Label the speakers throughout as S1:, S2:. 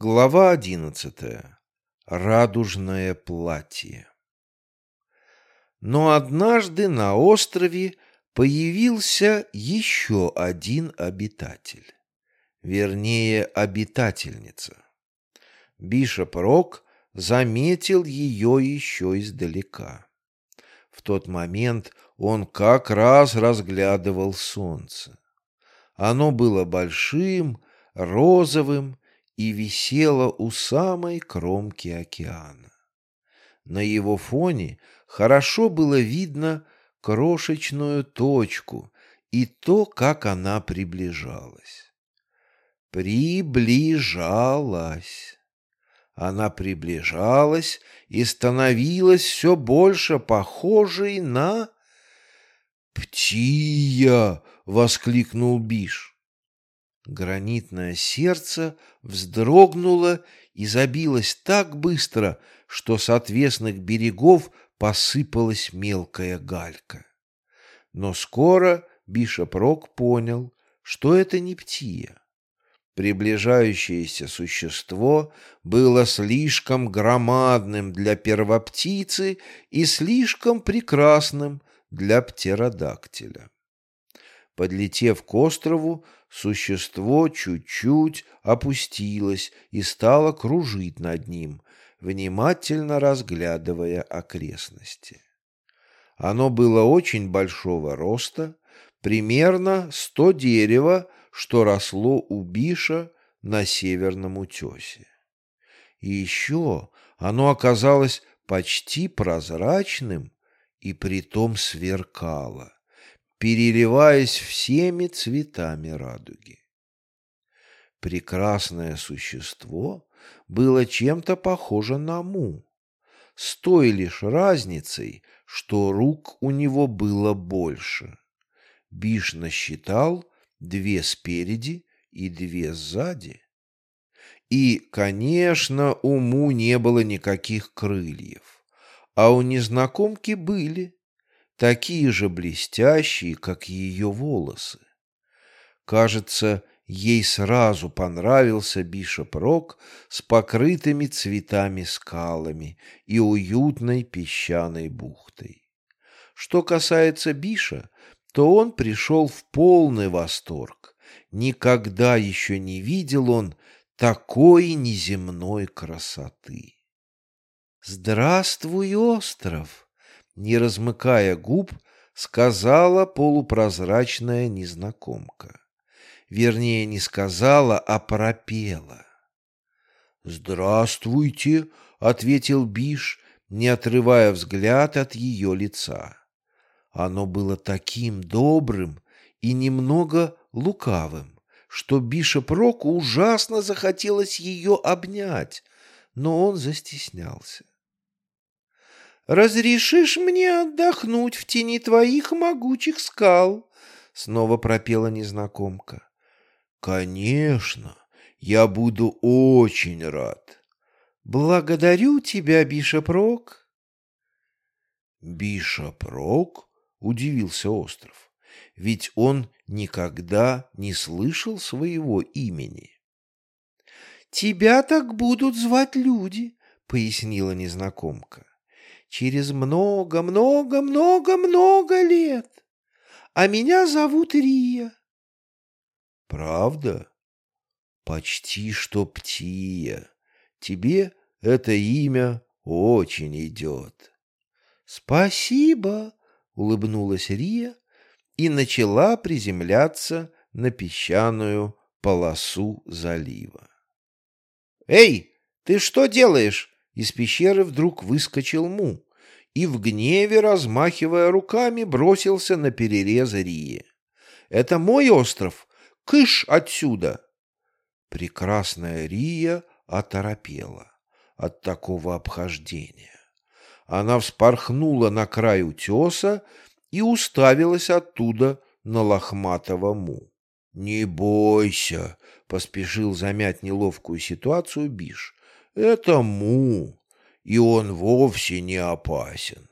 S1: Глава одиннадцатая. Радужное платье. Но однажды на острове появился еще один обитатель. Вернее, обитательница. Бишоп Рок заметил ее еще издалека. В тот момент он как раз разглядывал солнце. Оно было большим, розовым и висела у самой кромки океана. На его фоне хорошо было видно крошечную точку и то, как она приближалась. Приближалась. Она приближалась и становилась все больше похожей на... «Птия!» — воскликнул Биш. Гранитное сердце вздрогнуло и забилось так быстро, что с отвесных берегов посыпалась мелкая галька. Но скоро Бишоп Рок понял, что это не птия. Приближающееся существо было слишком громадным для первоптицы и слишком прекрасным для птеродактиля. Подлетев к острову, существо чуть-чуть опустилось и стало кружить над ним, внимательно разглядывая окрестности. Оно было очень большого роста, примерно сто дерева, что росло у Биша на северном утесе. И еще оно оказалось почти прозрачным и притом сверкало переливаясь всеми цветами радуги. Прекрасное существо было чем-то похоже на Му, с той лишь разницей, что рук у него было больше. Биш насчитал две спереди и две сзади. И, конечно, у Му не было никаких крыльев, а у незнакомки были такие же блестящие, как ее волосы. Кажется, ей сразу понравился Бишоп Рок с покрытыми цветами скалами и уютной песчаной бухтой. Что касается Биша, то он пришел в полный восторг. Никогда еще не видел он такой неземной красоты. «Здравствуй, остров!» Не размыкая губ, сказала полупрозрачная незнакомка. Вернее, не сказала, а пропела. «Здравствуйте», — ответил Биш, не отрывая взгляд от ее лица. Оно было таким добрым и немного лукавым, что Бишоп Року ужасно захотелось ее обнять, но он застеснялся. «Разрешишь мне отдохнуть в тени твоих могучих скал?» — снова пропела незнакомка. «Конечно, я буду очень рад. Благодарю тебя, Бишопрок». «Бишопрок?» — удивился остров. «Ведь он никогда не слышал своего имени». «Тебя так будут звать люди», — пояснила незнакомка через много-много-много-много лет. А меня зовут Рия. Правда? Почти что Птия. Тебе это имя очень идет. Спасибо, улыбнулась Рия и начала приземляться на песчаную полосу залива. «Эй, ты что делаешь?» Из пещеры вдруг выскочил Му и в гневе, размахивая руками, бросился на перерез Рии. «Это мой остров! Кыш отсюда!» Прекрасная Рия оторопела от такого обхождения. Она вспорхнула на край утеса и уставилась оттуда на лохматого Му. «Не бойся!» — поспешил замять неловкую ситуацию Биш. Это Му, и он вовсе не опасен.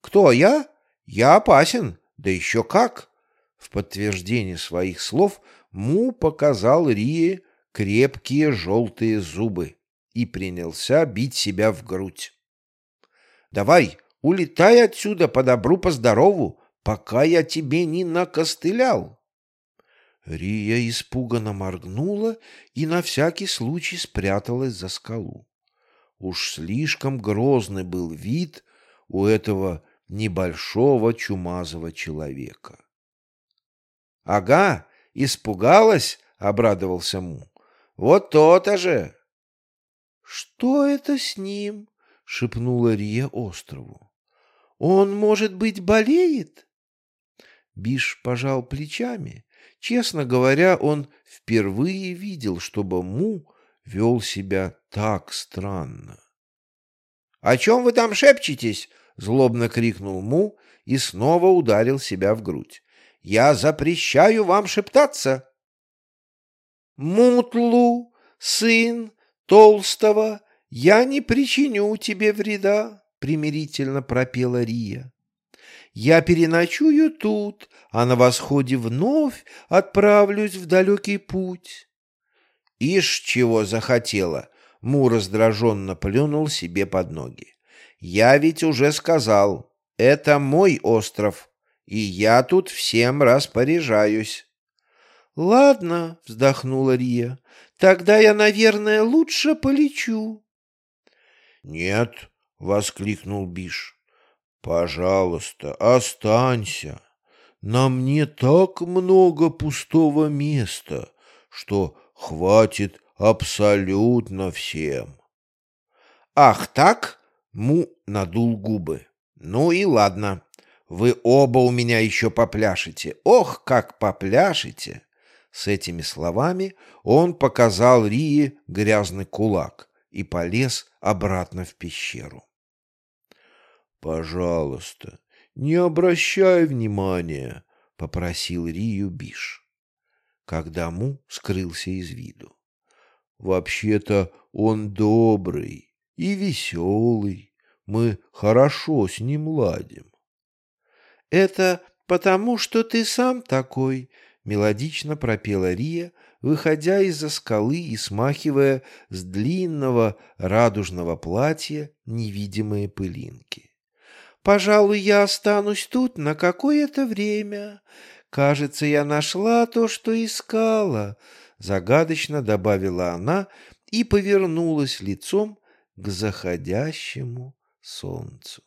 S1: Кто я? Я опасен, да еще как. В подтверждение своих слов Му показал Рие, крепкие желтые зубы и принялся бить себя в грудь. «Давай, улетай отсюда по добру, по здорову, пока я тебе не накостылял!» Рия испуганно моргнула и на всякий случай спряталась за скалу. Уж слишком грозный был вид у этого небольшого чумазого человека. — Ага, испугалась, — обрадовался Му. — Вот то-то же! — Что это с ним? — шепнула Рия острову. — Он, может быть, болеет? Биш пожал плечами. Честно говоря, он впервые видел, чтобы Му вел себя так странно. — О чем вы там шепчетесь? — злобно крикнул Му и снова ударил себя в грудь. — Я запрещаю вам шептаться. — Мутлу, сын толстого, я не причиню тебе вреда, — примирительно пропела Рия. Я переночую тут, а на восходе вновь отправлюсь в далекий путь. Ишь, чего захотела, Му раздраженно плюнул себе под ноги. Я ведь уже сказал, это мой остров, и я тут всем распоряжаюсь. Ладно, вздохнула Рия, тогда я, наверное, лучше полечу. Нет, воскликнул Биш. Пожалуйста, останься. На мне так много пустого места, что хватит абсолютно всем. Ах так? Му надул губы. Ну и ладно. Вы оба у меня еще попляшете. Ох, как попляшете! С этими словами он показал Рии грязный кулак и полез обратно в пещеру. «Пожалуйста, не обращай внимания», — попросил Рию Биш, когда Му скрылся из виду. «Вообще-то он добрый и веселый. Мы хорошо с ним ладим». «Это потому, что ты сам такой», — мелодично пропела Рия, выходя из-за скалы и смахивая с длинного радужного платья невидимые пылинки. Пожалуй, я останусь тут на какое-то время. Кажется, я нашла то, что искала, загадочно добавила она и повернулась лицом к заходящему солнцу.